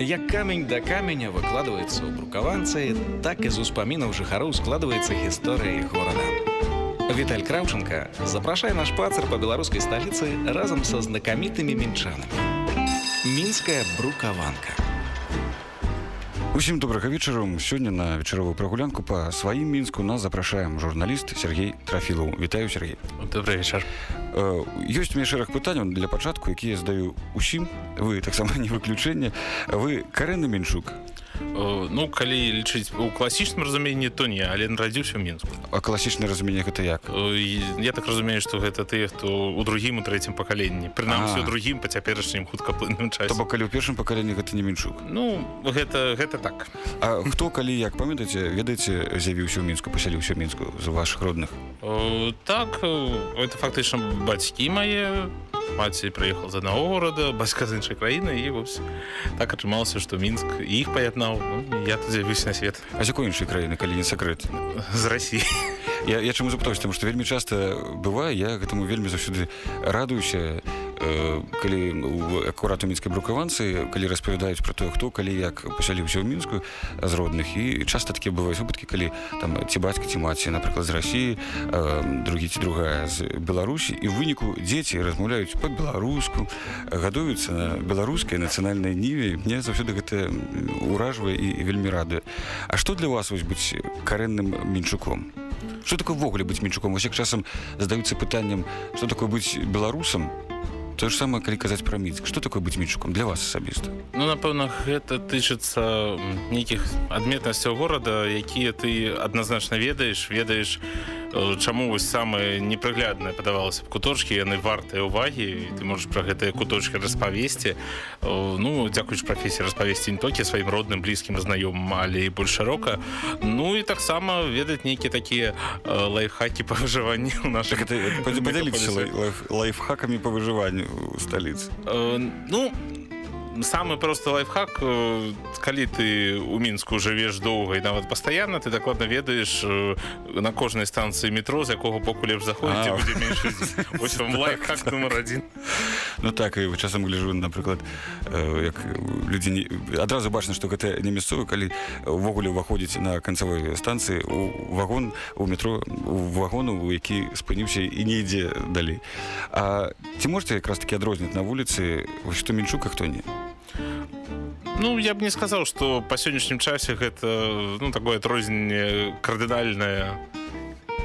Як камень да каменя выкладваецца ў брукаванцы, так і з успамінаў жыхароў складваецца гісторыя горада. Віталь Краўченко запрашае наш пацар па беларускай сталіцы разам са знакамітымі мінчанамі. Мінская брукаванка. Усім добрага вечару сёння на вечаровую прагулянку па сваім мінску нас запрашаем журналіст Сергей трафілаў вітаю Сергей добрый вечар ёсць мне шэраг пытанняў для пачатку які я здаю усім. Вы таксама не выключэнне. Вы карэнны меншук ну калі лічыць у класічным разуменні то не але нарадзіўся мінску а класічнае разуменне гэта як? Я так разумею што гэта тыя хто у другім у трэцім пакаленні. Прынамсі у другім па цяперашнім хуткаплынным часе. Бо калі ў першым пакаленні гэта не меншук ну гэта гэта так. А хто калі як памятаеце ведаеце з'явіўся ў мінску пасяліўся мінску з ваших родных? Так это фактычна бацькі мае маці прыехал з аднаго горада бацька з іншай краіны і вось так атрымалася што мінск іх паяднаў. Ну, я тут з'явіўся на свет. А з якой іншай краіны калі не сакрэт? З Росіі я, я чаму запытаўся там што вельмі часта бывае я гэтаму вельмі заўсёды радуюся калі акурат у мінскай брукаванцы калі распавядаюць про тое хто калі як пасяліўся ў мінску з родных. І часта такія бываюць выпадкі калі там ці бацька ці маці напрыклад з рассіі другі ці другая з беларусі і ў выніку дзеці размаўляюць по-беларуску гадуюцца на беларускай нацыянальнай ніве. Мне заўсёды гэта уражвае і вельмі радуе. А што для вас вось быць карэнным мінчуком Што такое ввогуле быць мінчуком як часам здаюцца пытаннем што такое быць беларусам то ж самае калі казаць пра мінск што такое быць мінчуком для вас асабіста ну напэўна гэта тычыцца нейкіх адметнасцяў горада якія ты адназначна ведаеш ведаеш чаму вось самыя непрыглядныя падавалася б куточкі яны вартыя ўвагі ты можаш пра гэтыя куточки распавесці. Ну дзякуючы прафесіі распавесці не толькі сваім родным блізкім знаёмым але і больш шырока. Ну і таксама ведаць нейкія такія лайфхакі па выжыванні у наших лайфхакамі па выжыванню у сталіцы? Ну самы просто лайфхак калі ты у мінску жывеш доўга і нават пастаянна ты дакладна ведаеш на кожнай станцыі метро з якога боку лепш заходзіць лайфхак номер один Ну так і часам гляжу напрыклад як людзі адразу бачна што гэта не мясцовы калі увогуле ўваходзіць на канцавой станцыі у вагон у метро у вагону у які спыніўся і не ідзе далей. А ці можете якраз таки адрозніць на вуліцы? Што менчука хто не Ну я б не сказаў што па сённяшнім часе гэта ну такое адрозненне кардынальнае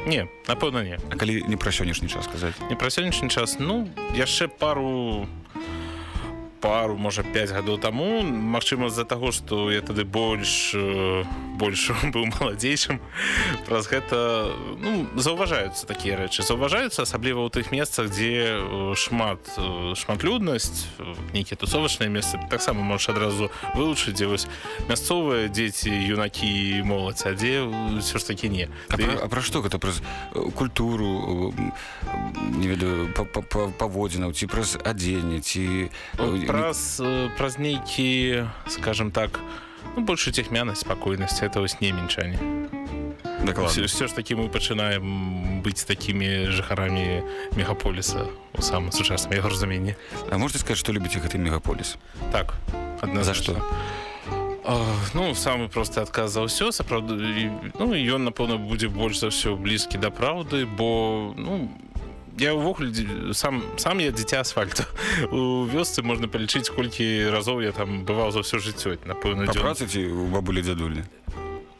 не напэўна не А калі не пра сённяшні час сказаць не пра сённяшні час ну яшчэ пару пару можа 5 гадоў таму. Мачыма з-за таго што я тады больш больш быў маладзейшым. Праз гэта ну, заўважаюцца такія рэчы. Заўважаюцца асабліва ў тых месцах дзе шмат шматлюднасць нейкія тусовачныя месцы. Таксама можаш адразу вылучыць дзе вось мясцовыя дзеці юнакі моладзь а дзе ўсё ж такі не. А Ты... пра, а пра што гэта? Праз культуру не ведаю паводзінаў ці праз адзенне ці праз праз нейкі скажем так ну, больше цехмянасць спакойнасць это вось не мінчане все, все ж таки мы пачынаем быць такімі жыхарамі мегаполіса у самым сучасным яго разуменні. А можете сказать што любіце гэты мегаполіс так адна за што ну самы просты адказ за ўсё сапраўды ну ён напэўна будзе больш за ўсё блізкі да праўды бо ну я ўвогуле сам сам я дзіця асфальта. У вёсцы можна палічыць колькі разоў я там бываў за ўсё жыццё напэўна працы ці у бабулі дзядулі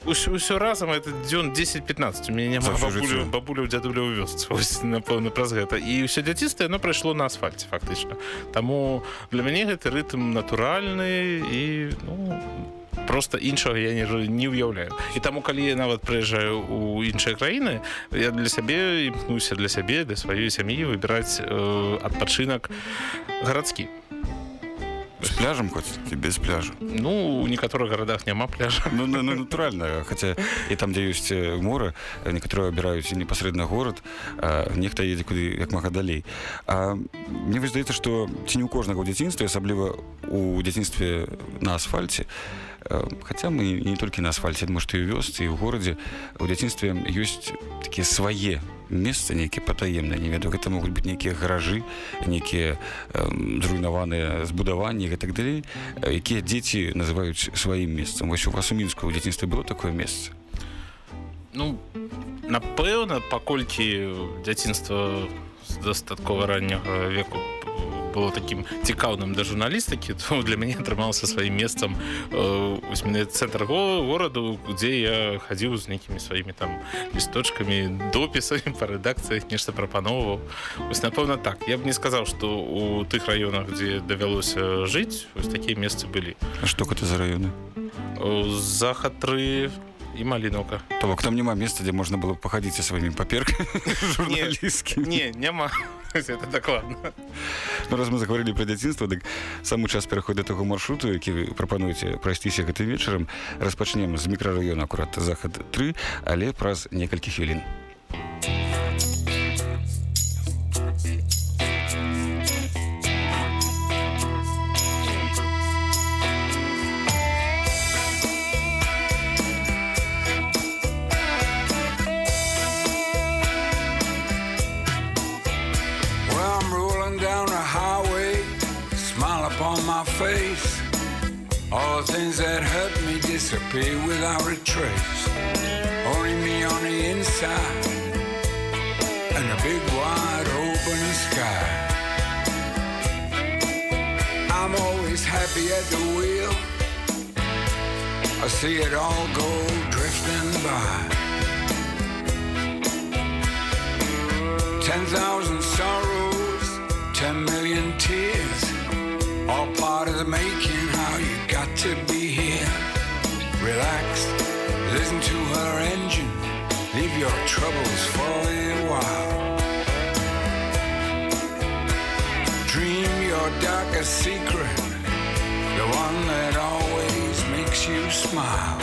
ўсё, ўсё разам это дзён 10-15 у мяне няма бабулю, бабуля дзядуля ў вёсцы напэўна праз гэта і ўсё дзяцістае оно прайшло на асфальце фактычна Таму для мяне гэты рытм натуральны і ну, просто іншага я не не ўяўляю. І таму калі я нават прыязджаю у іншыя краіны я для сябе імкнуся для сябе для сваёй сям'і выбіраць э, адпачынак гарадскі. С пляжам хоць без пляжу? Ну у некаторых гарадах няма пляжа. Ну, ну, ну натуральна хаця і там дзе ёсць мора некаторыя абіраюць непасрэдна горад нехта едзе куды як мага далей. А мне вы здаецца што ці не у кожнага ў дзяцінстве асабліва у дзяцінстве на асфальце а Хаця мы не толькі на асфальце, может і ў вёсцы і ў горадзе у дзяцінстве ёсць такія свае месца нейкія патаемныя не ведаю гэта могуць быць нейкія гаражы нейкія зруйнаваныя збудаванні і так далей якія дзеці называюць сваім месцам вось у вас у мінску у дзяцінстве было такое месца ну напэўна паколькі дзяцінства дастаткова ранняга веку было таким цікаўным да журналістыкі то для мяне атрымалася сваім месцам усьміны цэнтр гораду дзе я хадзіў з нейкімі сваімі там лісточкамі допісамі па рэдакцыях нешта прапаноўваў ось напэўна так я б не сказаў што у тых раёнах дзе давялося жыць вось такія месцы былі што гэта за раёны захад 3 і маліноўка то бок там няма месца дзе можна было пахадзіць сваімі паперкамі не няма это дакладна ну, раз мы загаварылі пра дзяцінства дык самы час пераходу таго маршруту які вы прапануеце прайсціся гэтым вечарам. Распачнем з мікрараёна акурат захад 3 але праз некалькі хвілін. face. All the things that hurt me disappear without a trace. Only me on the inside and a big wide open sky. I'm always happy at the wheel. I see it all go drifting by. Ten thousand sorrows, ten million tears all part of the making how you got to be here. Relax listen to her engine leave your troubles for a while. Dream your darkest secret the one that always makes you smile.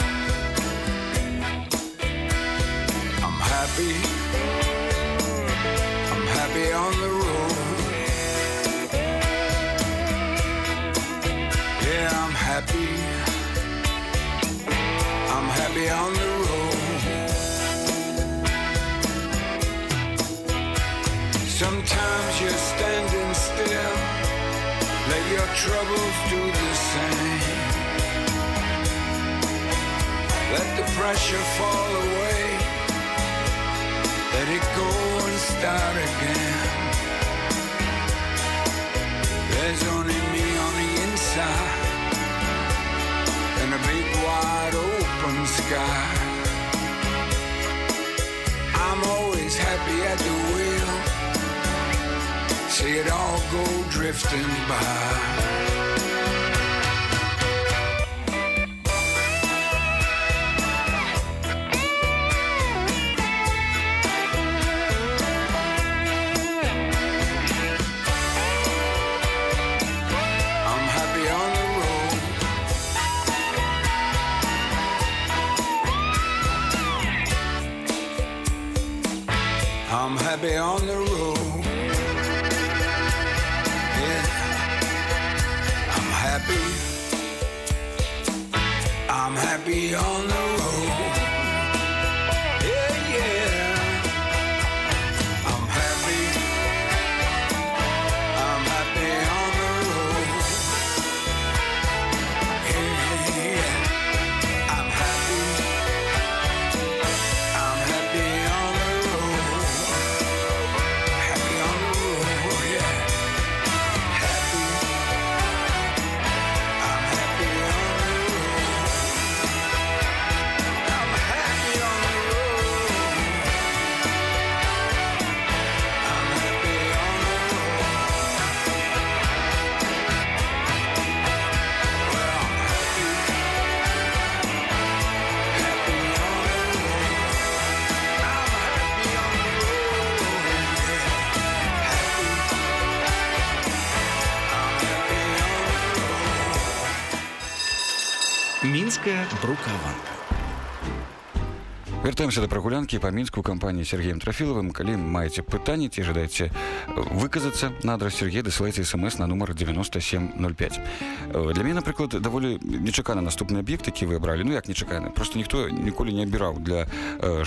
I'm happy. I'm happy on the road On the road. Sometimes you're standing still let your troubles do the same. Let the pressure fall away let it go and start again. There's only me on the inside in a big wide I'm always happy at the wheel. See it all go drifting by вяртаемся да прагулянкі па мінску кампаніі Сергеем трафілавым калі маеце пытанні ці жадаеце выказацца на адрас Сергея дасылайце смс на нумар 9705 для мяне напрыклад даволі нечакана наступны аб'ект які вы абралі ну як нечакана просто ніхто ніколі не абіраў для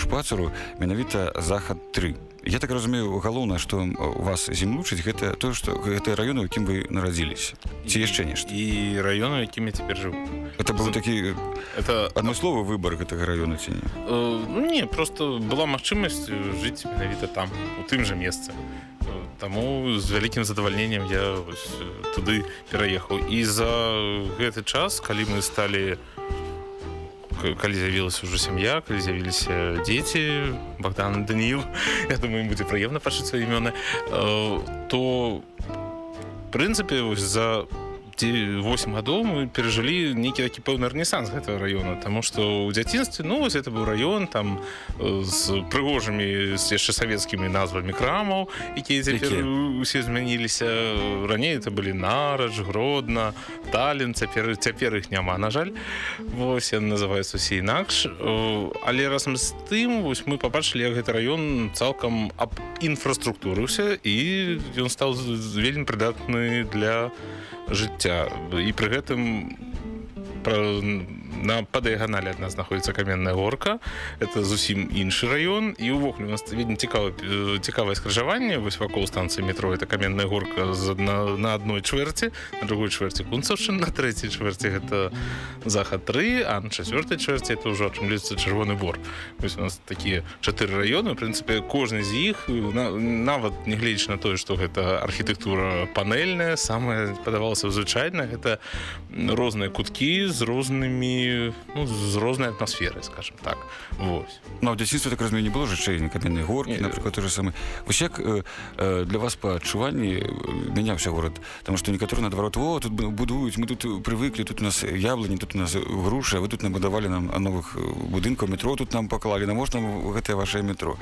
шпацару менавіта захад 3 Я так разумею галоўна што у вас землючыць гэта то што гэтыя раёны у якім вы нарадзіліся ці яшчэ нешта і раёну якім я цяпер жыву это быў За- такі это адмысловы выбар гэтага раёна ці не? Э, ну, не просто была магчымасць жыць менавіта там у тым жа месцы Э, Таму з вялікім задавальненнем я вось, э, туды пераехаў і за гэты час калі мы сталі к- калі з'явілася ўжо сям'я калі з'явіліся дзеці Богдан Даніл Я думаю будзе прыемна пачуць свае імёны э, то прынцыпе вось за 8 гадоў мы перажылі нейкі такі пэўны рэнесанс гэтага раёна Таму што ў дзяцінстве ну вось это быў раён там э, з прыгожымі з яшчэ савецкімі назвамі крамаў якія цяпер усе змяніліся раней это былі нарач гродна талін цяпер цяпер іх няма на жаль. Вось яны называюцца усе інакш Э, але разам з тым вось мы пабачылі як гэты раён цалкам аб інфраструктурыўся і ён стаў вельмі прыдатны для жыцця. І пры гэтым пра, на па дыяганале ад нас знаходіцца каменная горка. Это зусім іншы раён. І увогуле у нас вельмі цікава цікавае скрыжаванне. Вось вакол станцыі метро это каменная горка з адна, на адной чвэрці на другой чвэрці кунцаўшчын на трэцяй чвэрці гэта захад 3 а на чавёртай чвэрці это ўжо атрымліваецца чырвоны бор. Вось у нас такія чатыры раёны. У прынцыпе кожны з іх на, нават нягледзячы на тое што гэта архітэктура панельная самая падавалася звычайна гэта розныя куткі з рознымі ну, з рознай атмасферай скажем так. Вось. Ну, а ў дзяцінстве так разумею не было жычэй каменнай горкі напрыклад той же самы вось як э, для вас па адчуванні мяняўся горад Таму што некаторы наадварот о тут бу- будуюць мы тут прывыклі тут у нас яблыні тут у нас грушы а вы тут набудавалі нам новых будынкаў метро тут нам паклалі на можна гэтае ваше метро?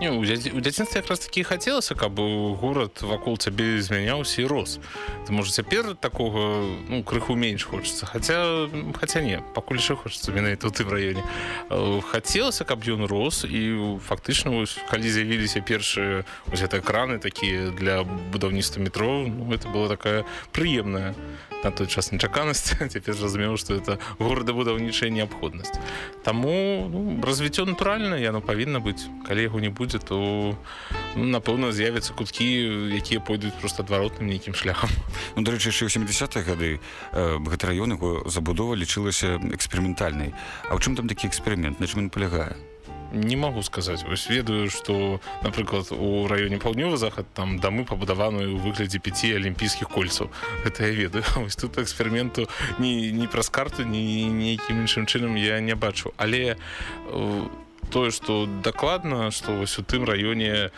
Не, у, дзяці, у дзяцінстве якраз такі хацелася каб горад вакол цябе змяняўся і рос. Ты можа цяпер такога ну крыху менш хочется хаця хаця не пакуль яшчэ хочется менавіта ў тым раёне хацелася каб ён рос і фактычна вось, калі з'явіліся першыя вось гэта экраны такія для будаўніцтва метро. Ну, это была такая прыемная на той час нечаканасць цяпер зразумела што это горадабудаўнічая неабходнасць. Таму ну, развіццё натуральна яно павінна быць. Калі яго не будзе то ну, напэўна з'явяцца куткі якія пойдуць просто адваротным нейкім шляхам. Ну дарэчы яшчэ ў 70-х гады э, гэты раён яго забудова лічылася эксперыментальнай. А ў чым там такі эксперымент? На чым ён палягае не магу сказаць вось ведаю што напрыклад у раёне паўднёвы захад там дамы пабудаваны ў выглядзе пяці алімпійскіх кольцаў гэта я ведаю. Вось тут эксперыменту ні, ні праз карту ні нейкім іншым чынам я не бачу. Але э, тое што дакладна што вось у тым раёне э,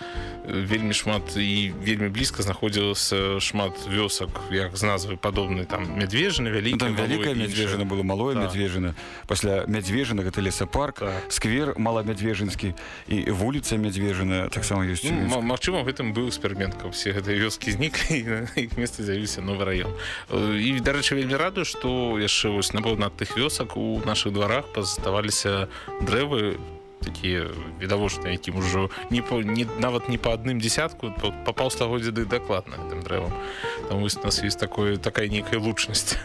вельмі шмат і вельмі блізка знаходзілася шмат вёсак як з назвы падобны там мядвежны Ну, вялікі там вялікая мядзвежына было малое Так. мядзвежына пасля мядзвежына гэта лесапарк Так. сквер маламядзвежынскі і вуліца мядзвежына таксама ёсць Ну, Мінску. ма- Магчыма, у гэтым быў эксперымент, каб все гэтыя вёскі зніклі іх месцы з'явіўся новы раён. Э, І дарэчы, вельмі радую, што яшчэ вось напэўна тых вёсак у нашых дварах паставаліся дрэвы такія відавочныя, якім ужо не, па, не нават не па адным дзесятку па, па паўстагоддзя ды дакладна гэтым дрэвам. Там вось у нас ёсць такое такая нейкая лучнасць.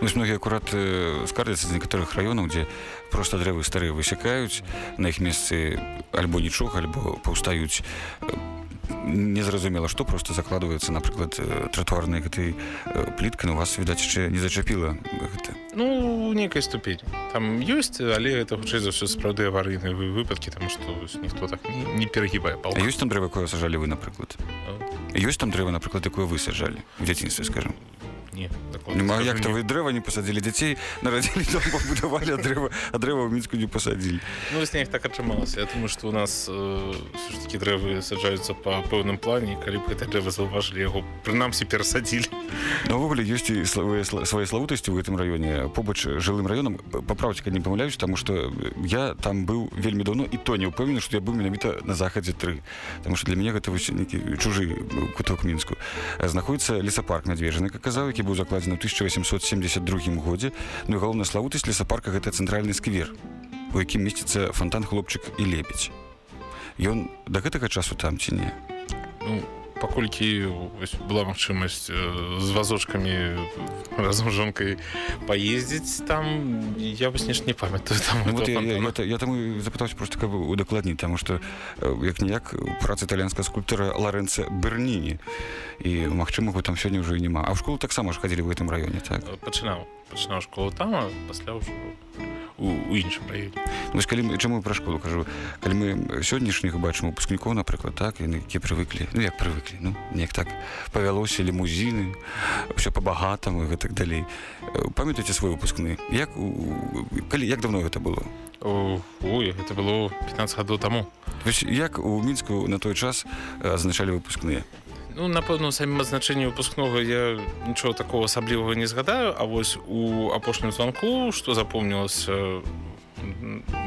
Вось многія акурат э, скардзяцца з некаторых раёнаў дзе проста дрэвы старыя высякаюць на іх месцы альбо нічога альбо паўстаюць э, незразумела што просто закладваецца напрыклад э, тратуарнай гэтай пліткай у вас відаць яшчэ не зачапіла гэта Ну, нейкай ступені. Там ёсць, але гэта хутчэй за ўсё сапраўды аварыйныя вы- выпадкі, таму што ніхто так не, не перагібае пал. Ёсць там дрэва якое сажалі вы напрыклад ёсць там дрэва напрыклад якое вы саджалі у дзяцінстве скажем Не, дакладна Нема скажу, як то вы дрэва не пасадзілі дзяцей нарадзілі пабудавалі а дрэва а дрэва ў мінску не пасадзілі Ну, вось неяк так атрымалася. Я думаю, што у нас э, ж такі дрэвы саджаюцца па пэўным плане, калі б гэта дрэва заўважылі яго прынамсі перасадзілі. Ну, увогуле ёсць і славыя свае славутасці ў гэтым раёне побач жылым раёнам паправці калі не памыляюсь таму што я там быў вельмі давно і то не ўпэўнены што я быў менавіта на захадзе тры Таму што для мяне гэта вось нейкі чужы куток мінску знаходіцца лесапарк мядвежаны как казаў які быў закладзены ў 1872 годзе. Ну і галоўная славутасць лесапарка гэта цэнтральны сквер у якім месціцца фонтан хлопчык і лебедь Ён да гэтага часу там ці не? Ну, паколькі была магчымасць э, з вазочкамі разам жонкай паездзіць там я вось нешта не памятаю там Ну, вот я, я, я, я таму запытаўся просто каб удакладніць таму што э, як ніяк праца італьянскага скульптара Ларэнца Берніні і магчыма вы там сёння ўжо і няма а ў школу таксама ж хадзілі в гэтым раёне так? Пачынаў пачынаў школу там а пасля ўжо у, у іншым раёне. Ну, вось калі мы чаму пра школу кажу? Калі мы сённяшніх бачым выпускнікоў напрыклад так яны які прывыклі ну як прывыклі ну неяк так павялося лімузіны ўсё па-багатаму гэтак далей. Э, памятаеце свой выпускны? Як калі як давно гэта было? Ой гэта было 15 гадоў таму. Вось як у мінску на той час э, азначалі выпускныя Ну, напэўна, у самім азначэнні выпускнога я нічого такого асаблівага не згадаю, а вось у апошнім званку, што запомнілася,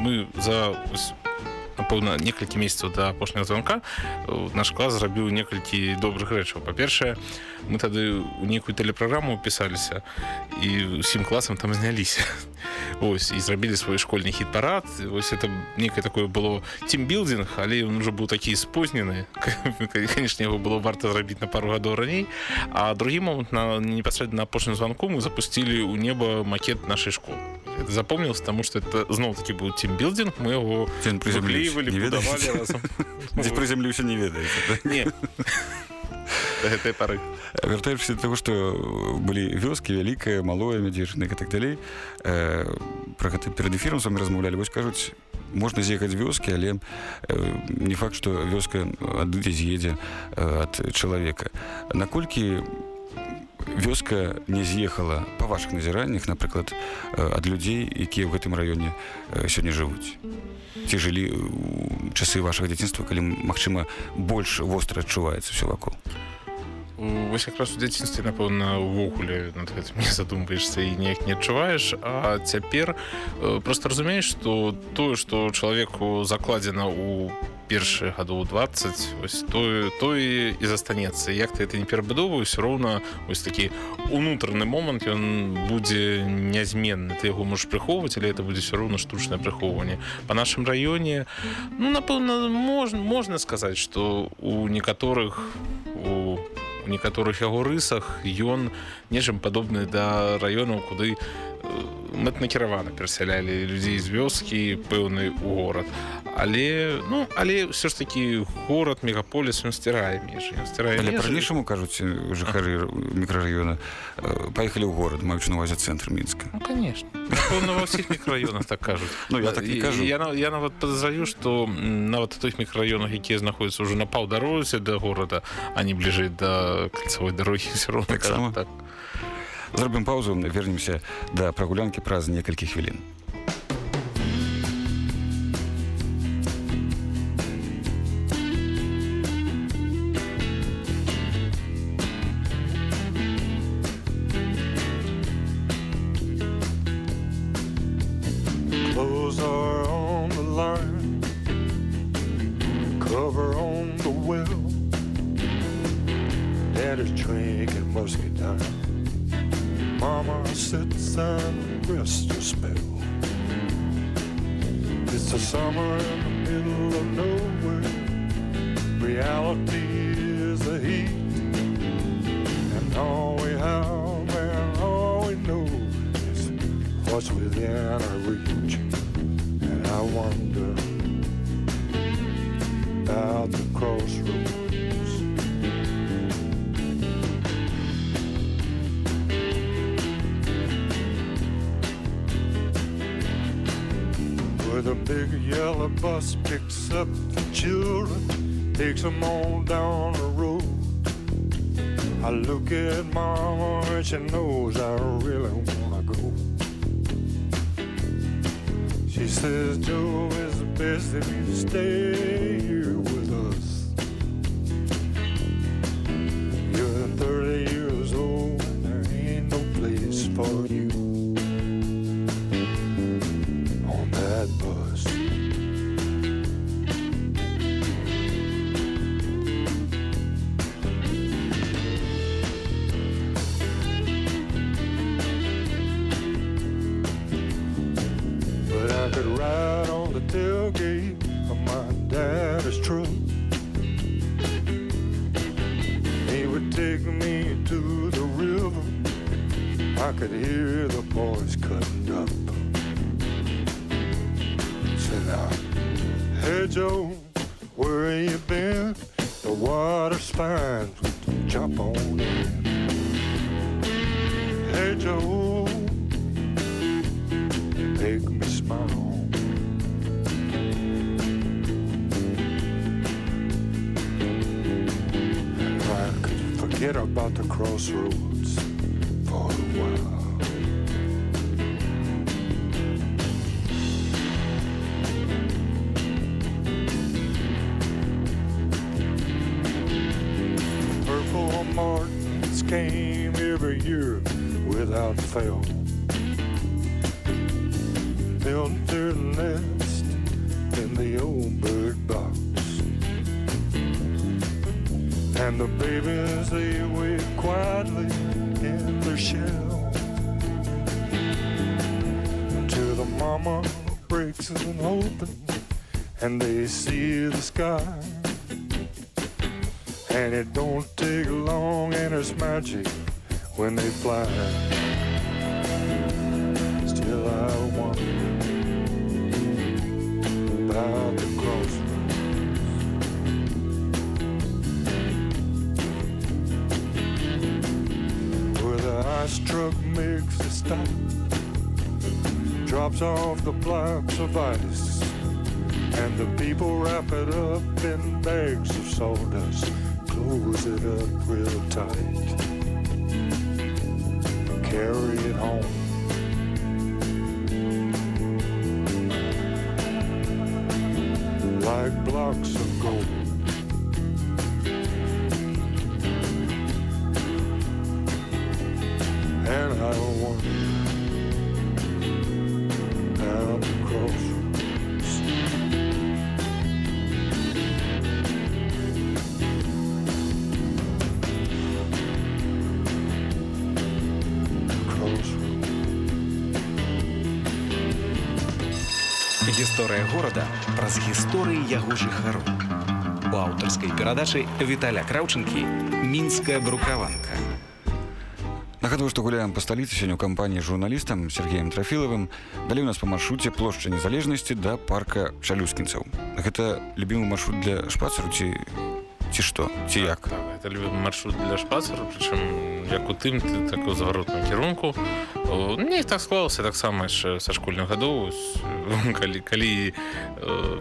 мы за ось, напэўна, некалькі месяцаў да апошняга званка э, наш клас зрабіў некалькі добрых рэчаў. Па-першае, мы тады ў нейкую тэлепраграму пісаліся і усім класам там зняліся. Ось, і зрабілі свой школьны хіт-парад. Вось это некае такое было тімбілдинг, але ён ужо быў такі спознены. Канешне, яго было варта зрабіць на пару гадоў раней. А другі момант на непасрэдна на апошнім званку мы запусцілі ў неба макет нашай школы. Это запомнілася, таму што это зноў такі быў тімбілдинг, мы ён прызямліўся? Ведаеце? будавалі разам. дзе прызямліўся не ведаеце? Не. До гэтай пары. вяртаючыся да таго што былі вёскі вялікая малое мядзежны і так далей э, пра гэта перад эфірам з вами размаўлялі вось кажуць можна з'ехаць вёскі але э, не факт што вёска адыдзе з'едзе э, ад чалавека наколькі вёска не з'ехала па вашых назіраннях напрыклад э, ад людзей якія ў гэтым раёне э, сёння жывуць ці жылі ў часы вашага дзяцінства калі магчыма больш востра адчуваецца все вакол? Вось якраз у дзяцінстве напэўна увогуле над гэтым не задумваешся і неяк не адчуваеш. А цяпер э, просто разумееш што тое што чалавеку закладзена ў першыя гадоў 20 ось тое тое і застанецца як ты это не перабудовую все роўна ось такі унутраны момант ён будзе нязменны ты яго можаш прыхоўваць але это будзе все роўна штучнае прыхоўванне по нашым раёне ну напэўна можна можна сказаць что у некаторых у некаторых яго рысах ён нечым падобны да раёнаў куды мэтнакіравана перасялялі людзей з вёскі пэўны у горад але ну але ўсё ж такі горад мегаполіс ён сцірае межы ён сцірае Але па-ранейшаму кажуць э, жыхары мікрараёна э, паехалі ў горад маючы на увазе цэнтр мінска Ну, конечно. Напэўна, ва ўсіх мікрараёнах так кажуць. Ну, я так кажу. Я, на- я нават падазраю, што нават у тых мікрараёнах, якія знаходзяцца ўжо на паўдарозе да горада, а не бліжэй да кальцавой дарогі все роўна кажуць так. Зробім паузу вернемся да прагулянкі праз некалькі хвілін sky. And it don't take long and it's magic when they fly. Still I wonder about the crossroads. Where the ice truck makes a stop, drops off the blocks of ice. And the people wrap it up in bags of sawdust, close it up real tight, carry it home. Like blocks of яго жыхароў. У аўтарскай перадачы Віталя Краўчынкі мінская брукаванка. Нагадваю, што гуляем па сталіцы сёння ў кампаніі журналістам Сергеем Трафілавым. Далей у нас па маршруце плошча незалежнасці да парка чалюскінцаў. Гэта любімы маршрут для шпацару ці ці што ці як Это любимый маршрут для шпацера причем як у тым ты так у заваротным кірунку мне так склалася таксама яшчэ са школьных гадоў калі калі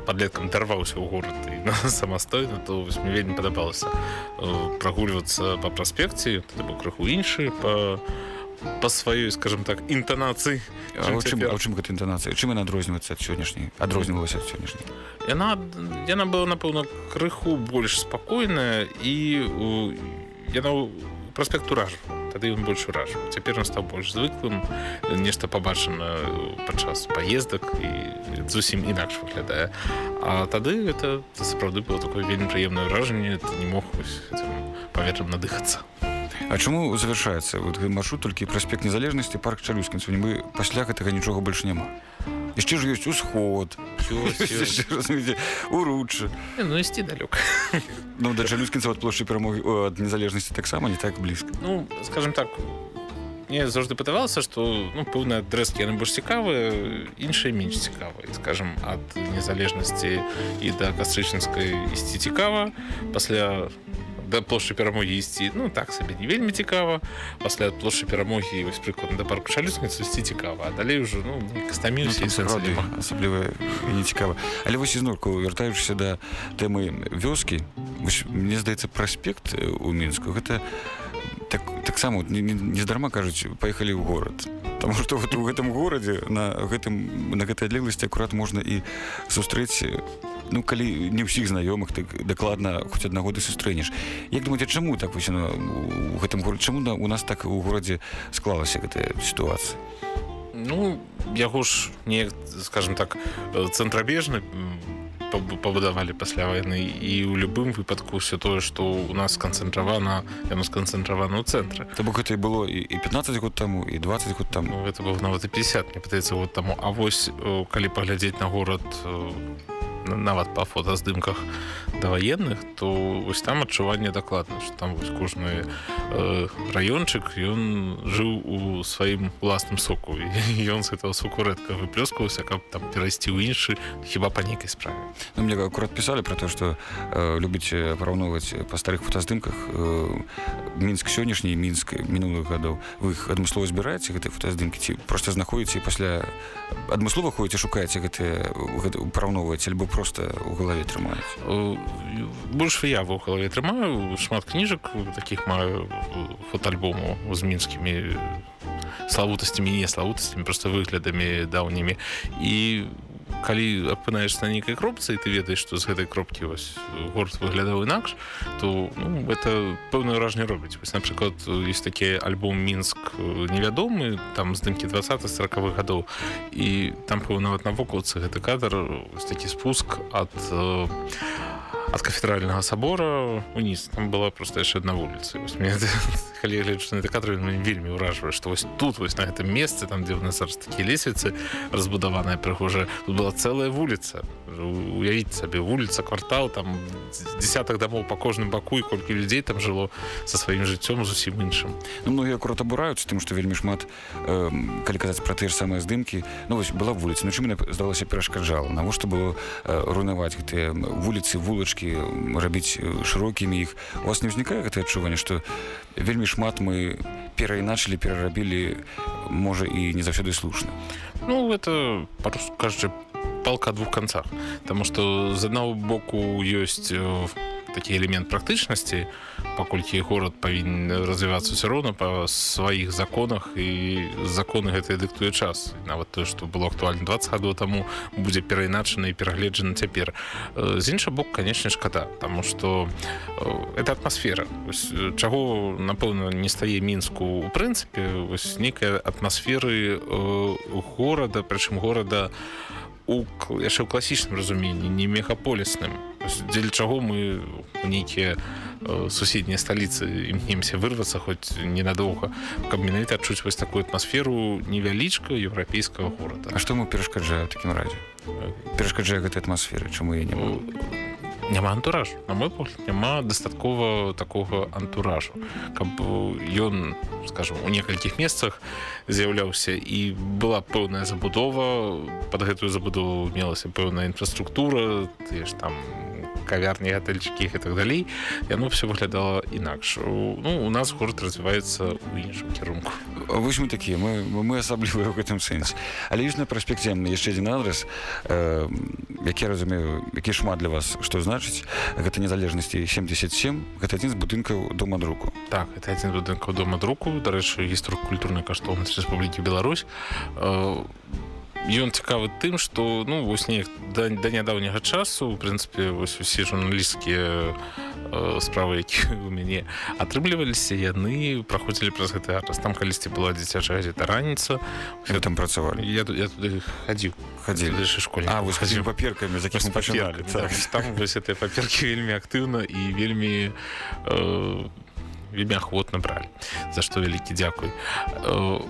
падлеткам дарваўся ў горад і самастойна то вось, мне вельмі падабалася прагульвацца па праспекце быў крыху іншы па па сваёй скажем так інтанацыі чым, чым гэта інтанацыя чым яна адрозніваецца ад сённяшняй адрознівалася ад сённяшняй яна яна была напэўна крыху больш спакойная і яна праспект уражу тады ён больш уражу цяпер ён стаў больш звыклым нешта пабачана падчас паездак і зусім інакш выглядае а тады это сапраўды было такое вельмі прыемнае ўражанне ты не мог вось паветрам надыхацца А чаму завяршаецца? Вот маршрут толькі праспект незалежнасці парк чалюскінцаў нібы пасля гэтага нічога больш няма. Яшчэ ж ёсць усход. Не, ну ісці далёка Ну да чалюскінцаў ад плошчы перамогі ад незалежнасці таксама не так блізка. Ну скажем так мне заўжды падавалася што ну пэўныя адрэзкі яны больш цікавыя іншыя менш цікавыя. Скажем ад незалежнасці і да кастрычніцкай ісці цікава. Пасля да плошчы перамогі ісці ну так сабе не вельмі цікава. Пасля плошчы перамогі вось прыкладна да парку шалюцніцы ісці цікава а далей ужо ну кастаміўся сапраўды асабліва не цікава але вось ізноўку вяртаючыся да тэмы вёскі вось, мне здаецца праспект у мінску гэта так таксама вот, не- не- нездарма кажуць паехалі ў горад. Таму што вот у гэтым горадзе на гэтым на гэтай адлегласці акурат можна і сустрэць ну калі не ўсіх знаёмых так дакладна хоць аднаго ты сустрэнеш. Як думаце чаму так вось яно у гэтым горадзе чаму на- у нас так у горадзе склалася гэтая сітуацыя? Ну яго ж не скажем так цэнтрабежны паб- пабудавалі пасля вайны і ў любым выпадку все тое што у нас сканцэнтравана яно сканцэнтравана ў цэнтры То бок гэта і было і і 15 год таму і 20 год таму Ну, гэта быў нават і 50 мне падаецца вот таму А вось э, калі паглядзець на горад э, на- нават па фотаздымках даваенных то вось там адчуванне дакладна что там вось кожны э, раёнчык ён жыў у сваім уласным соку. І ён з этого соку рэдка выплёскаваўся каб там перайсці ў іншы хіба па нейкай справе. Ну, мне акурат пісалі про то што э, любіце параўноўваць па старых фотаздымках э, мінск сённяшні мінск мінулых гадоў. Вы іх адмыслова збіраеце гэтыя фотаздымкі ці проста знаходзіце пасля адмыслова ходзіце шукаеце гэтыя гэта параўноўваеце альбо проста ў галаве трымаеце Э, больш я в галаве трымаю шмат кніжак таких маю фотоальбому з мінскімі славутасцямі не славутасцямі просто выглядамі даўнімі і калі апынаешься на нейкай кропцы ты ведаеш што з гэтай кропкі вось город выглядаў інакш то ну, это пэўна ўражанне робіць. Вось напрыклад есть такі альбом мінск невядомы там здымкі 20 40 гадоў і там пэўна нават на вокалцы гэты кадр такі спуск ад ад кафедральнага сабора уніз там была просто яшчэ одна Вось мне я на кадры вельмі ўражвае што вось тут вось на гэтым месцы там дзе ў нас зараз такія лесвіцы разбудаваная прыгожая тут была цэлая вуліца уявіць сабе вуліца квартал там десятак дамоў па кожным баку і колькі людзей там жыло са сваім жыццём зусім іншым Ну, многія акурат абураюцца тым што вельмі шмат э, калі казаць пра тыя ж самыя здымкі ну вось была вуліца ну чым мне здалася перашкаджала навошта было э, руйнаваць гэтыя вуліцы вулачкі рабіць э, шырокімі іх у вас не ўзнікае гэтае адчуванне што вельмі шмат мы перайначылі перарабілі можа і не заўсёды слушна Ну это па-руску кажучы палка двух канцах Таму што з аднаго боку ёсць такі элемент практычнасці паколькі горад павінен развівацца ўсё роўна па сваіх законах і законы гэтыя дыктуе час. І нават тое што было актуальна 20 гадоў таму будзе перайначана і перагледжана цяпер. Э, з інша бок канечне шкада Таму што э, это атмасфера. Э, чаго напэўна не стае мінску у прынцыпе вось нейкай атмасферы горада прычым горада у кл- яшчэ ў класічным разуменні не мегаполісным. Дзеля чаго мы у нейкія э, суседнія сталіцы імкнемся вырвацца хоць ненадоўга каб менавіта адчуць вось такую атмасферу невялічка еўрапейскага горада. А што мы перашкаджае такім разе перашкаджае гэтай атмасферы чаму я не могу няма антураж. На мой погляд няма дастаткова такога антуражу. Каб ён скажем у некалькіх месцах з'яўляўся і была пэўная забудова. Под гэтую забудову мелася пэўная інфраструктура ты ж там кавярні гатэльчыкі і так далей яно все выглядала інакш ну у нас город развіваецца у іншым кірунку вось мы такія мы мы асаблівыя ў гэтым сэнсе але ёсць на праспекце яшчэ адзін адрес э, які разумею які шмат для вас што значыць гэта незалежнасці 77 гэта адзін з будынкаў дома друку. Так, это адзін будынкаў дома друку, дарэчы, гісторык-культурнай каштоўнасць Рэспублікі Беларусь. Э, Ён цікавы тым, што ну вось неяк да, да нядаўняга часу, у прынцыпе, вось усе журналісцкія э, справы, які у мяне атрымліваліся, яны праходзілі праз гэты адрес. Там калісьці была дзіцячая газета раніца. вы там працавалі Я, я туды хадзіў. Хадзілі. Школьнік. А вы схадзілі паперкамі за пачыналі так. там вось гэтыя паперкі вельмі актыўна і вельмі э, вельмі ахвотна бралі за што вялікі дзякуй э,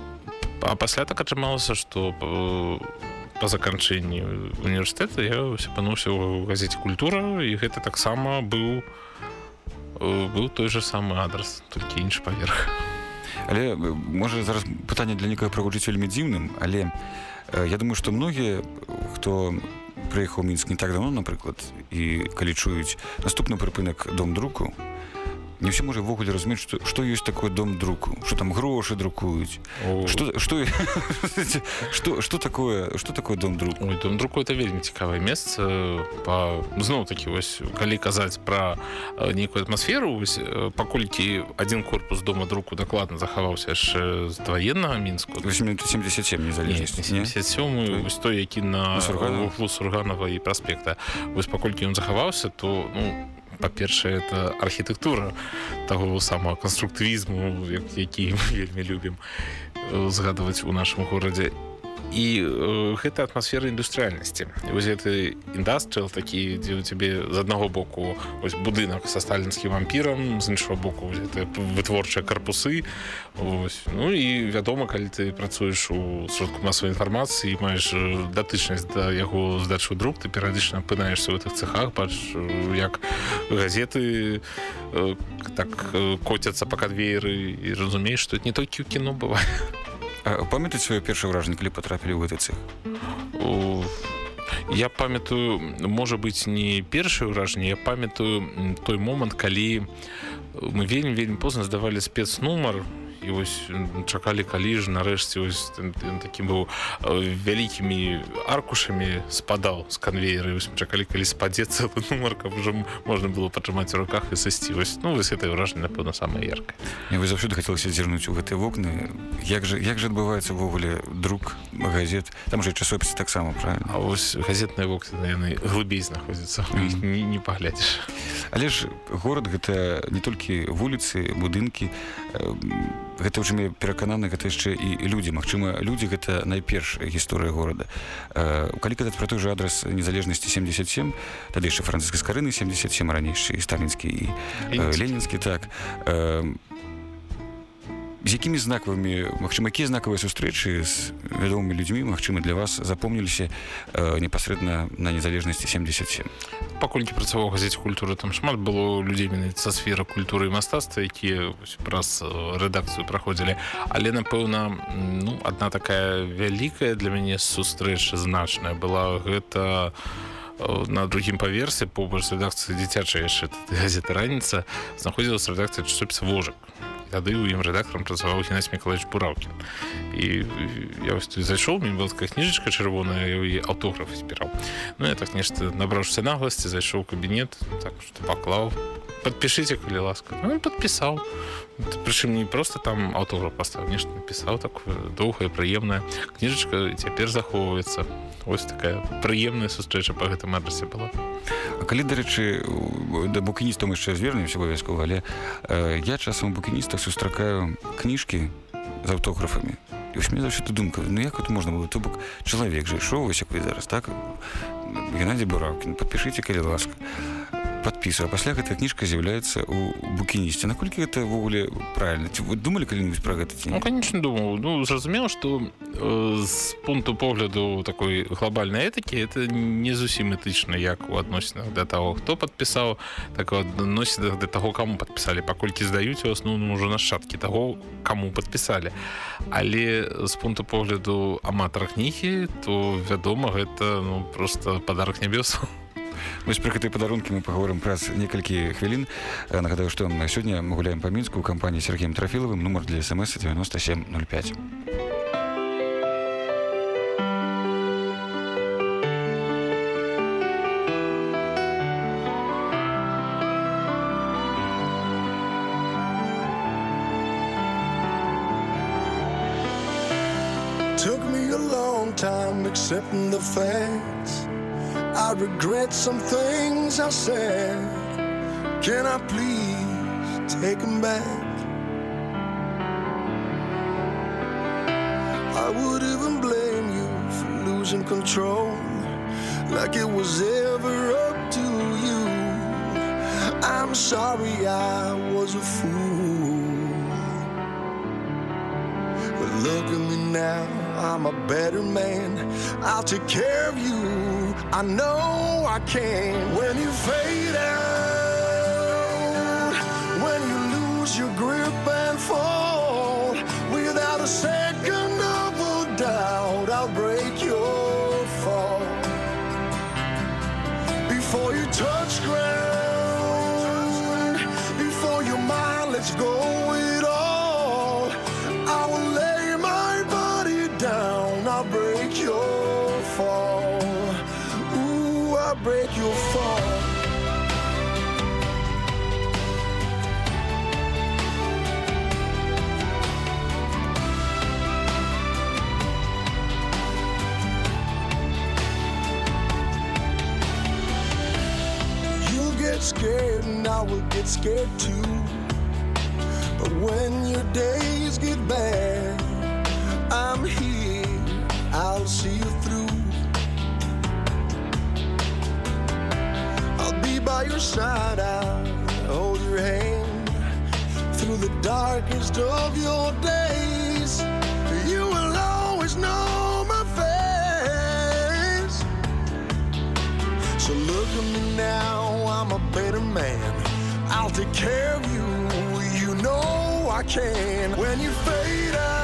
а пасля так атрымалася што э, па заканчэнні універсітэта я сіпануўся ў газеце культура і гэта таксама быў э, быў той же самы адрас толькі іншы паверх. Але э, можа зараз пытанне для некага прагучыць вельмі дзіўным але я думаю што многія хто прыехаў мінск не так давно напрыклад і калі чуюць наступны прыпынак дом друку не ўсе можа ўвогуле разумець што, што ёсць такое дом друку што там грошы друкуюць што што што што такое што такое дом друку Ой, дом друку это вельмі цікавае месца. Па зноў такі вось калі казаць пра э, нейкую атмасферу вось, э, паколькі адзін корпус дома друку дакладна захаваўся яшчэ з дваеннага мінску. 77 незалежнасці не? 77 вось той які на На Сурганова? углу сурганова і праспекта. Вось паколькі ён захаваўся то ну па-першае это архітэктура таго самого канструктывізму як- які мы вельмі любім э, згадваць у нашым горадзе. і э, гэта атмасфера індустрыальнасці вось гэты індастрыал такі дзе у цябе з аднаго боку ось будынак са сталінскім вампірам з іншого боку вытворчыя карпусы ось. ну і вядома калі ты працуеш у сродку масавай інфармацыі маеш датычнасць да яго здачу друк ты перыядычна апынаешься в гэтых цехах бач як газеты так коцяцца па кадвееры і разумееш што не толькі ў кіно бывае памятаць сваё першае ўражанне калі патрапілі ў гэты цех я памятаю можа быць не першае ўражанне я памятаю той момант калі мы вельмі вельмі позна здавалі спецнумар і вось чакалі калі ж нарэшце ось такім быў вялікімі аркушамі спадаў з канвееры. Чакалі калі спадзецца нумар каб уже можна было патрымаць у руках і сысці. Вось ну вось это ўражанне напэўна самая яркая вы заўсёды хацелася зірнуць у гэтыя вокны. Як же як же адбываецца ўвогуле друк газет? Там же часопісы таксама правильно А вось газетныя вокны яны глыбей знаходзяцца. Mm -hmm. не, не паглядзіш. Але ж горад гэта не толькі вуліцы будынкі гэта ўжо мне перакананы гэта яшчэ і людзі. Мачыма людзі гэта найперш гісторыя горада. Калі казаць про той же адрас незалежнасці 77 тады яшчэ францыска скарыны 77 ранейшы і сталінскі і ленінскі. так з якімі знакавымі Мачыма якія знакавыя сустрэчы з вядомымі людзьмі Мачыма для вас запомніліся э, непасрэдна на незалежнасці 77 паколькі працаваў газеце культуры там шмат было людзей са сфера культуры і мастацтва якія праз рэдакцыю праходзілі. Але напэўна ну одна такая вялікая для мяне сустрэча значная была гэта на другім паверсе побач рэдакцыі дзіцячай яшчэ газеты раніца знаходзілася рэдакцыя часопіса вожак тады у ім рэдактарам працаваў Геннадзь Миколаевич Бураўкін і я вось тут зайшоў мне была такая кніжачка чырвоная і аўтограф збіраў. Ну я так нешта набраўся нагласці зайшоў кабінет так што паклаў. Подпішыце калі ласка. Ну, подпісаў прычым не просто там аўтограф пастаў нешта напісаў так доўгая прыемная кніжачка цяпер захоўваецца ось такая прыемная сустрэча по гэтым адрасе была. А калі дарэчы да букіністаў яшчэ звернемся абавязкова але э, я часам у букіністах сустракаю кніжкі з аўтографамі мне заўсёды думка ну як это можна было то бок чалавек жа ішоў вось як вы зараз так? Геннадзі бураўкін подпішыце калі ласка подпісу а пасля гэтая кніжка з'яўляецца у букінісце наколькі гэта ўвогуле правильно? Ці вы думалі калі-нибудь про гэта ну, конечно думаў ну зразумела что э, з пункту погляду такой глобальнай этыкі это не зусім этычна як у адносінах да того хто подпісаў так адносінах да таго кому подпісалі паколькі здаюць у асноўным ужо нашчадкі таго кому подпісалі але з пункту погляду аматара кнігі то вядома гэта ну просто подарок нябесу Вось пра гэтыя падарункі мы паговорым праз некалькі хвілін. Нагадаю, што сёння мы гуляем па мінску кампаніі Сергеем Трафілавым нумар для смс 9705. Took me a long time accepting the facts I regret some things I said. Can I please take them back? I would even blame you for losing control Like it was ever up to you. I'm sorry I was a fool. But look at me now I'm a better man. I'll take care of you I know I can when you fade out. When you lose your grip and fall without a second break your fall. You'll get scared and I will get scared too. But when your days get bad I'm here. I'll see you through. Side, I'll hold your hand through the darkest of your days. You will always know my face. So look at me now, I'm a better man. I'll take care of you, you know I can. When you fade out,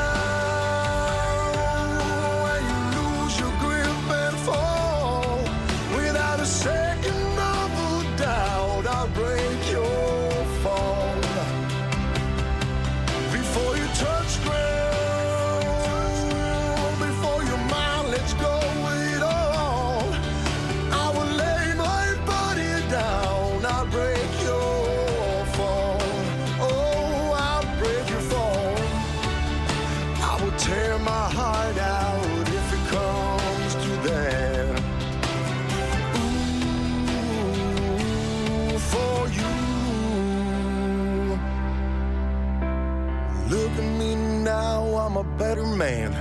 Look at me now, I'm a better man.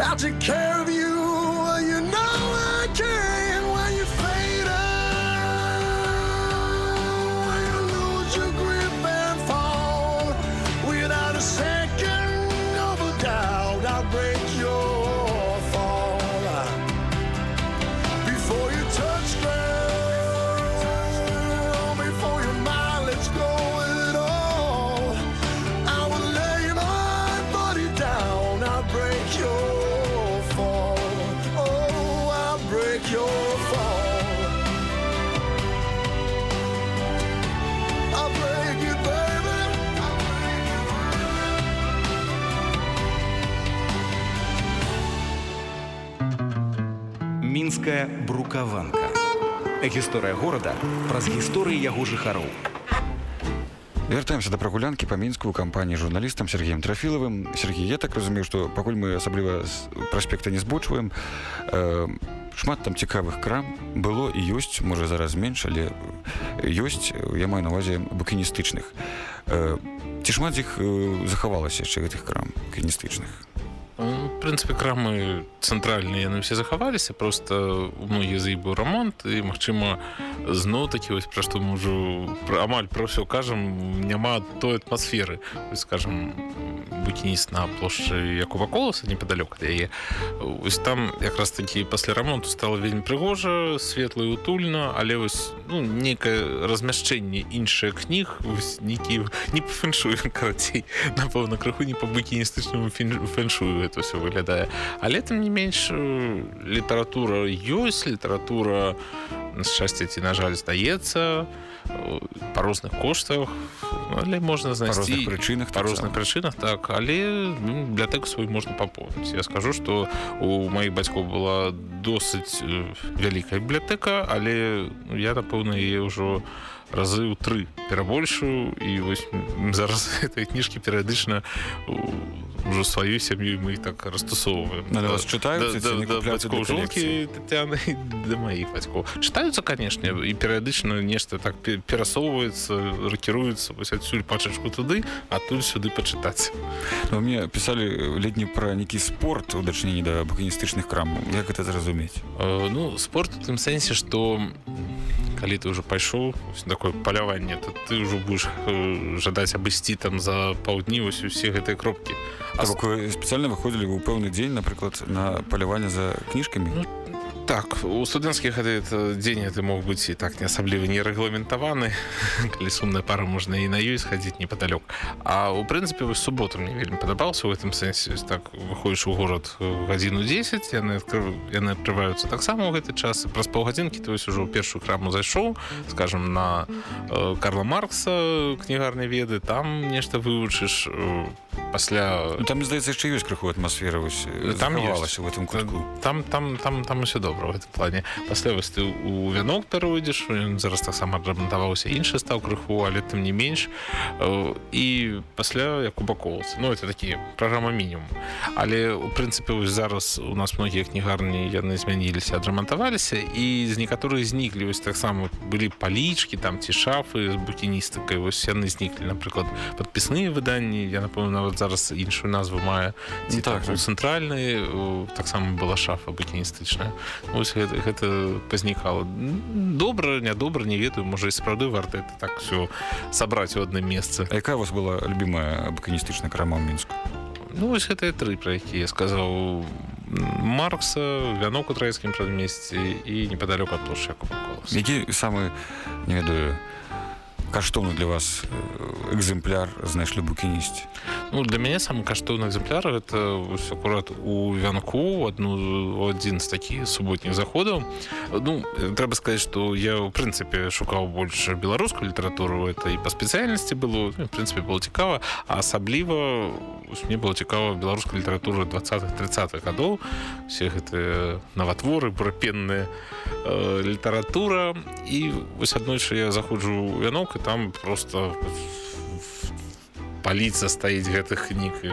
I'll take care of you, мінская брукаванка. Гісторыя горада праз гісторыі яго жыхароў. Вяртаемся да прагулянкі па мінску кампаніі журналістам Сергеем трафілавым. Сергей я так разумею што пакуль мы асабліва з праспекта не збочваем э, шмат там цікавых крам было і ёсць можа зараз менш але ёсць я маю на увазе букіністычных. Э, ці шмат з іх э, захавалася яшчэ гэтых крам кіністычных? в прынцыпе крамы цэнтральныя яны ўсе захаваліся просто многія з іх быў рамонт і магчыма зноў такі вось пра што ўжо пра, амаль пра ўсё кажам няма той атмасферы Вось, скажем букініст на плошчы Якова коласа непадалёк ад яе ось там якраз такі пасля рамонту стала вельмі прыгожа светла і утульна але вось ну, некае размяшчэнне іншых кніг вось нейкі не па фэншую карацей напэўна крыху не па букіністычнаму фэншую это все выглядае. Але тым не менш э, літаратура ёсць літаратура шчасце ці на жаль здаецца э, па розных коштах але можна знайсці прычынах па розных прычынах так. Але ну, бібліятэку сваю можна папоўніць я скажу што у маіх бацькоў была досыць э, вялікая бібліятэка але ну, я напэўна яе ўжо разы ў тры перабольшую і вось зараз этой кніжкі перыядычна ўжо сваёй сям'ёй мы так растусоўваем але вас чытаюць, не купляюць бацькоў жонкі Тетяны да маіх бацькоў чытаюцца канешне і перыядычна нешта так пе- перасоўваецца ракіруецца вось адсюль пачачку туды адтуль сюды пачытаць Ну, мне пісалі ледні пра нейкі спорт у дачыненні да букіністычных крамаў як гэта зразумець Э, ну спорт у тым сэнсе што калі ты ўжо пайшоў на такое паляванне то ты ўжо будзеш э, жадаць абысці там за паўдні вось усе гэтыя кропкі. А бок вы спецыяльна выходзілі вы ў пэўны дзень напрыклад на паляванне за кніжкамі? Ну, так у студэнцкіх гэты дзень ты мог быць і так не асабліва не рэгламентаваны калі сумная пара можна і на ёй схадзіць непадалёк. А у прынцыпе вось суботу мне вельмі падабаўся ў гэтым сэнсе так выходзіш у горад э, гадзіну 10 яны адкры... яны адкрываюцца таксама ў гэты час. Праз паўгадзінкі ты вось ужо ў першую краму зайшоў скажем на э, Карла Маркса кнігарні веды там нешта вывучыш э, пасля Ну, там здаецца яшчэ ёсць крыху атмасфера вось Там ёсць. в этом кутку. Там там там там усё добра в гэтым плане. Пасля вось ты у вянок перайдзеш ён зараз таксама адрамантаваўся іншы стаў крыху але тым не менш. Э, і пасля як у бакоўцы. Ну это такі праграма мінімум. Але у прынцыпе вось зараз у нас многія кнігарні яны змяніліся адрамантаваліся і з некаторых зніклі. Вось таксама былі палічкі там ці шафы з букіністыкай. Вось яны зніклі напрыклад падпісныя выданні. Я напэўна нават зараз іншую назву мае. Ці Ну, так, так, так. цэнтральны о, таксама была шафа букіністычная ось гэта, гэта пазнікала. Добра нядобра не ведаю можа і сапраўды варта это так все сабраць у адным месцы. А якая у вас была любимая букіністычная крама ў мінску? Ну вось гэтыя тры пра якія я сказаў. Маркса вянок у траецкім прадмесці і непадалёк ад плошчы колас які самы не ведаю каштоўны для вас э, экземпляр знайшлі букінісці Ну, для мяне самы каштоўны экземпляр это акурат у вянку адну адзін з такіх суботніх заходаў Ну трэба сказаць што я ў прынцыпе шукаў больш беларускую літаратуру это і па спецыяльнасці было ну, в прынцыпе было цікава асабліва мне было цікава беларуская літаратура 20 30-х гадоў все гэтыя наватворы бурапенная э, літаратура і вось аднойчы я заходжу вянок там просто паліца стаіць гэтых кніг і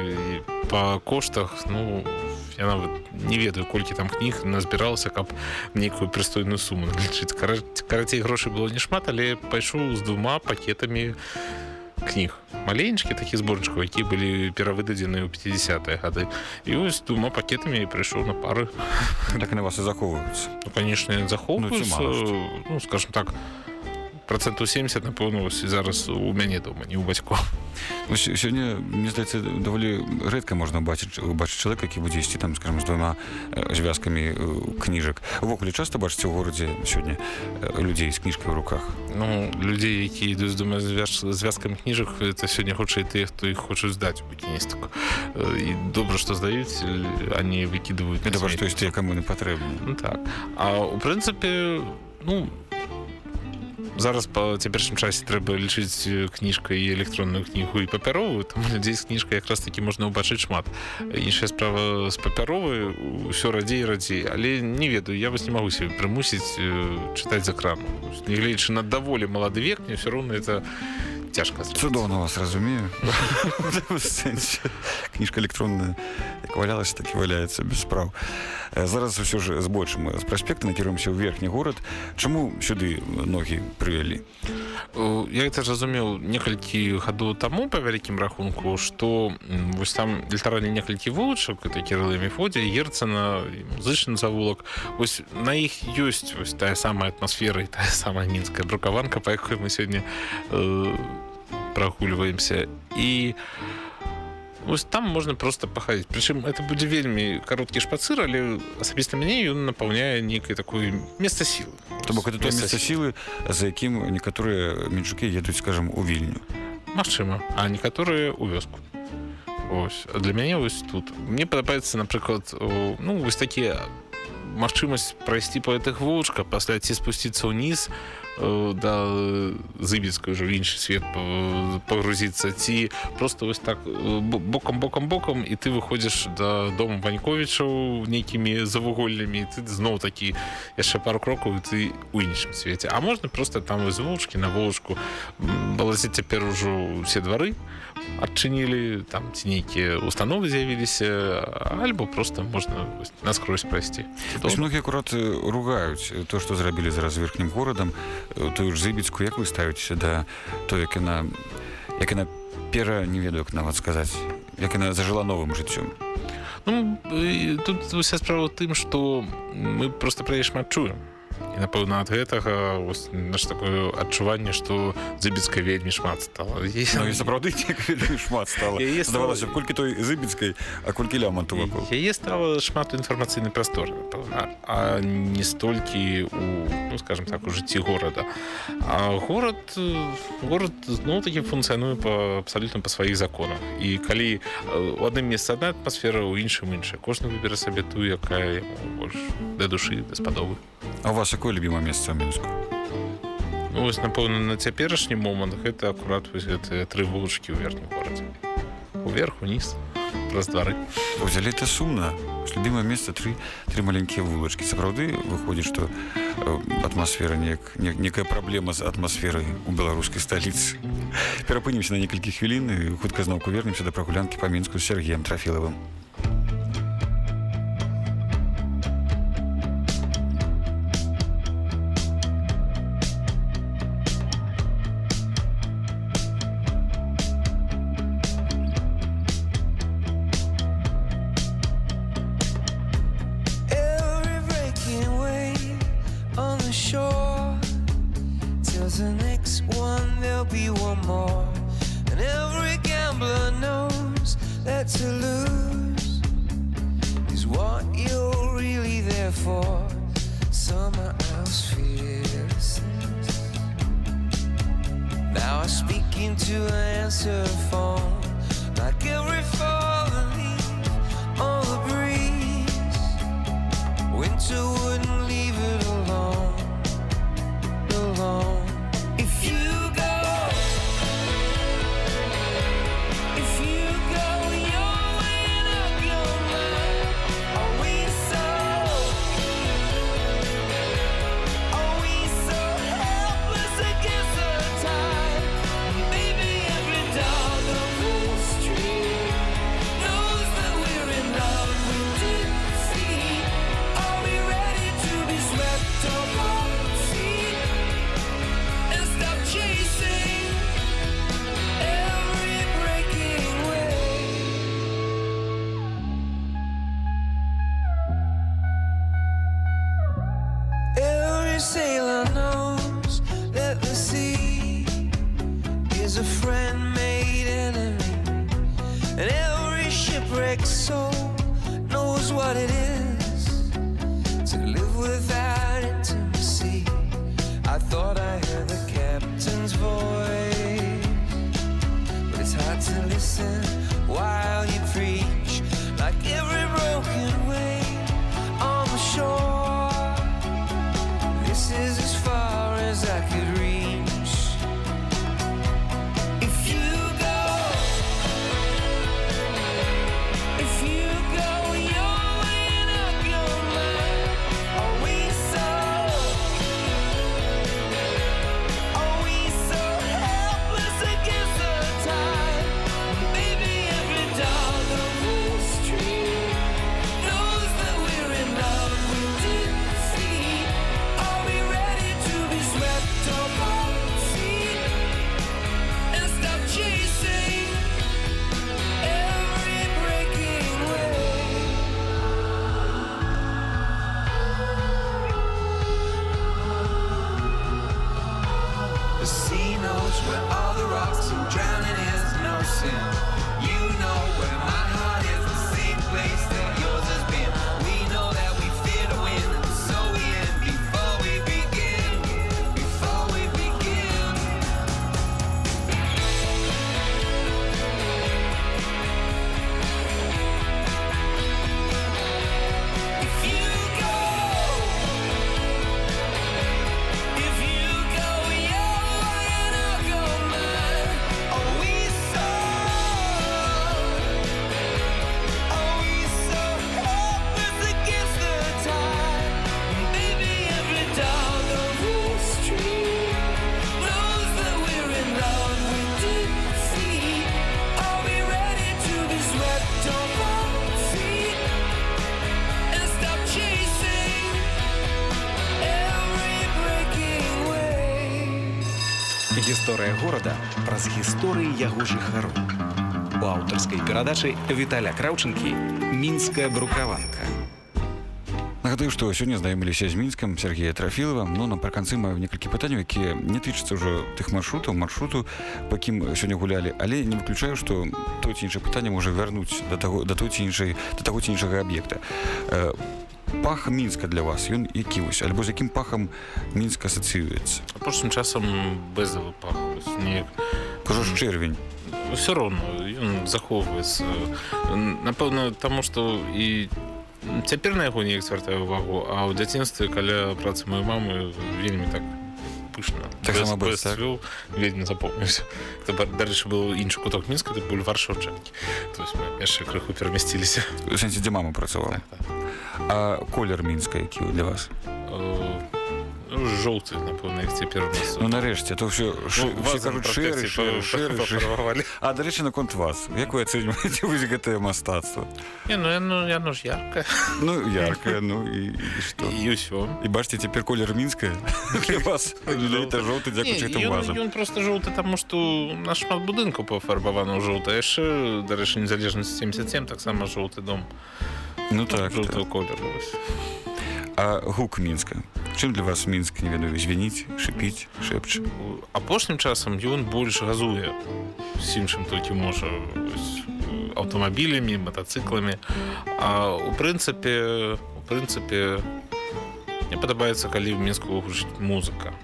па коштах ну я нават не ведаю колькі там кніг назбіралася каб нейкую прыстойную суму лічыць карацей грошай было не шмат але пайшоў з двума пакетамі кніг маленечкі такі зборнічкаў які былі перавыдадзены ў 50 гады і вось двума пакетамі прыйшоў на пары. Так на вас і захоўваюцца ну, конечно захоўваюцца Ну, ну скажем так процентаў 70 напэўна зараз у мяне дома не ў бацькоў Вось сёння мне здаецца даволі рэдка можна бачыць убачыць чалавека які будзе ісці там скажем з двума э, звязкамі э, кніжак увогуле часта бачыце ў горадзе сёння э, людзей з кніжкай у руках? Ну людзей які ідуць з двума звяз... звязкамі кніжак это сёння хутчэй тыя хто іх хочуць здаць букіністыку і добра што здаюць они выкідваюць на добра што ёсць тыя каму не патрэбны Ну так. А у прынцыпе ну зараз па цяперашнім часе трэба лічыць кніжкай і электронную кнігу і папяровую там людзей з кніжкай якраз такі можна ўбачыць шмат. Іншая справа з папяровай ўсё радзей радзей. Але не ведаю я вас не магу себе прымусіць чытаць з экрану. Нягледзячы на даволі малады век мне все роўна это цяжка цудоўна вас разумею. Кніжка электронная як валялася так і валяецца без спраў зараз ўсё ж збольшым з праспекта накіруемся ў верхні горад. Чаму сюды ногі прывялі? Я это зразумеў некалькі гадоў таму па вялікім рахунку што вось там літаральна некалькі вулачак это кірылы мефодзе ерцана музычны завулак. Вось на іх ёсць вось тая самая атмасфера і тая самая мінская брукаванка па якой мы сёння э, прагульваемся і Вось там можна просто пахадзіць прычым это будзе вельмі кароткі шпацыр але асабіста мяне ён напаўняе нейкай такой месца сілы То бок это то месца сілы за якім некаторыя менчукі едуць скажем у вільню. Магчыма, а некаторыя ў вёску. Ось. А для мяне вось тут. Мне падабаецца напрыклад ну вось такія магчымасць прайсці па гэтых вулачках пасля ці спусціцца ўніз э, да зыбецкай ўжо іншы свет па- пагрузіцца ці просто вось так э, бо- бокам бокам бокам і ты выходзіш да дома ваньковічаў нейкімі завугольнымі і ты зноў такі яшчэ пару крокаў ты у іншым свеце. А можна просто там вось вулачкі на вулачку балазе цяпер ужо усе двары адчынілі там ці нейкія установы з'явіліся альбо просто можна наскрозь прайсці многія акурат э, ругаюць э, то што зрабілі зараз верхнім горадам э, тую ж зыбецку як вы ставіцеся да то як яна як яна пера не ведаю як нават сказаць як яна зажыла новым жыццём Ну тут уся справа тым што мы просто пра яе шмат чуем напэўна ад гэтага наш такое адчуванне што зыбецкай вельмі шмат стала. Ну, сапраўды шмат стала. Здавалася колькі той зыбецкай а колькі ляманту вакол. яе стала шмат інфармацыйнай прасторы а не столькі у ну скажем так у жыцці горада. А горад э, горад зноў такі функцыянуе па абсалютна па сваіх законах. І калі э, у адным месцы адна атмасфера у іншым іншая. Кожны выбера сабе тую якая больш да душы даспадобы А у вас якое любімае месца мінску ну, вось напэўна на цяперашні момант гэта акурат вось гэтыя тры вулачкі ў верхнім горадзе уверх уніз праз двары узялі это сумна любімае месца тры тры маленькія вулачкі сапраўды выходзіць што атмасфера неяк не, некая праблема з атмасферай у беларускай сталіцы перапынемся на некалькі хвілін і хутка зноўку вернемся да прагулянкі па мінску з сергеем трафілавым праз гісторыі яго жыхароў. У аўтарскай перадачы Віталя Краўчынкі мінская брукаванка. Нагадаю, што сёння знаёміліся з мінскам Сергея Трафілава, но напрыканцы маю некалькі пытанняў, якія не тычацца ўжо тых маршрутаў, маршруту, па кім сёння гулялі, але не выключаю, што то ці іншае пытанне можа вярнуць да таго да той ці іншай да таго ці іншага аб'екта. Э, Пах мінска для вас ён які вось альбо з якім пахам мінск асацыюецца апошнім часам бэзавы пах неяк кажу ж чэрвень все роўно ён захоўваецца напэўна таму што і цяпер на яго неяк звяртаю увагу а ў дзяцінстве каля працы маёй мамы вельмі так пышна. Таксама Бэз- бэз, так? бэз вёў, вельмі запомніўся. Дарэчы быў іншы куток мінска это бульвар шаўчэнкі то есть мы яшчэ крыху перамясціліся. У сэнсе дзе мама працавала? А колер мінска які для вас? Э, ну, жоўты напэўна як цяпер ну нарэшце то ўсё Ну. А дарэчы наконт вас як вы ацэньваеце вось гэтае мастацтва Не, ну яно ж яркае ну яркае ну і, і што і ўсё і бачыце цяпер колер мінская для вас. Жоўты дзякуючы ён, просто жоўты таму што нашмат будынкаў пафарбавана ў жоўта яшчэ дарэчы незалежнасць 77 таксама жоўты дом. Ну так, жовтого так. кольору. Ось. А гук мінска чым для вас мінск не ведаю звініць шипіць шэпч апошнім часам ён больш газуе з іншым толькі можа аўтамабілямі матацыкламі а у прынцыпе у прынцыпе мне падабаецца калі ў мінску гучыць музыка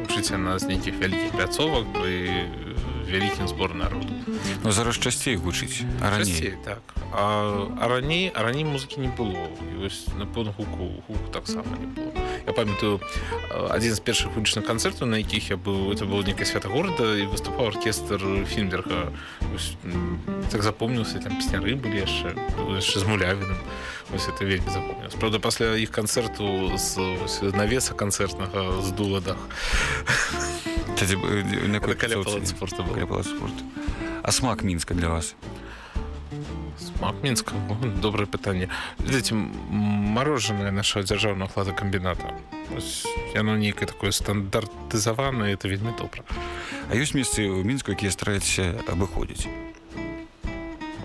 гучыць яна з нейкіх вялікіх пляцовак пры вялікім збор народу. Ну зараз часцей гучыць раней? Так. А, а раней а раней музыкі не было. І вось напэўна гуку гуку таксама не было я памятаю а, адзін з першых вулічных канцэртаў на якіх я быў это было некае свята горада і выступаў аркестр Вось, м, так запомніўся там песняры былі яшчэ яшчэ з мулявіным вось это вельмі запомнілось Праўда пасля іх канцэрту з ось, навеса канцэртнага з дула дах э, каля было. Каля спорту а смак мінска для вас Смак мінска О, добрае пытанне ведаце м- мороженое нашего дзяржаўнага хладакамбіната Ось яно нейкае такое стандартызаванае это вельмі добра А ёсць месцы ў мінску якія стараюцца абыходзіць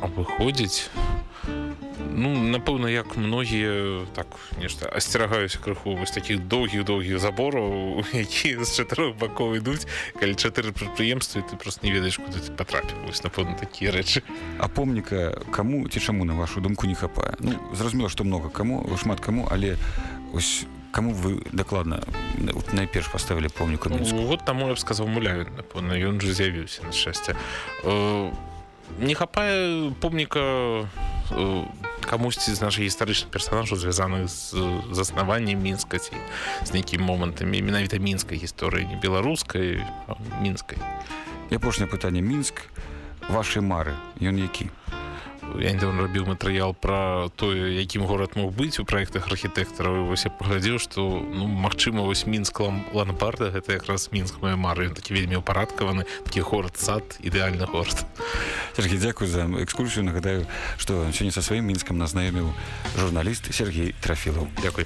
а выходзіць ну напэўна як многія так нешта асцерагаюся крыху вось такіх доўгіх доўгіх забораў якія з чатырох бакоў ідуць. Калі чатыры прадпрыемствы ты просто не ведаеш куды ты потрапіў вось напэўна такія рэчы. А помніка каму ці чаму на вашу думку не хапае? Ну зразумела што много каму шмат каму але ось каму вы дакладна найперш паставілі помніку мінску? Ну, вот таму я б сказаў мулявін напэўна ён жа з'явіўся на шчасце. Э, не хапае помніка э, камусьці з нашых гістарычных персонажаў звязаных з заснаваннем мінска ці з нейкімі момантамі менавіта мінскай гісторыі не беларускай а мінскай і апошняе пытанне мінск вашай мары ён які я недавно рабіў матэрыял пра тое якім горад мог быць у праектах архітэктараў вось я паглядзеў што ну магчыма вось мінск ланапарда гэта якраз мінск моя мары. Такі вельмі ўпарадкаваны такі горад сад ідэальны горад. Сергей дзякуй за экскурсію. Нагадаю што сёння са сваім мінскам назнаёміў журналіст Сергей трафілаў Дякуй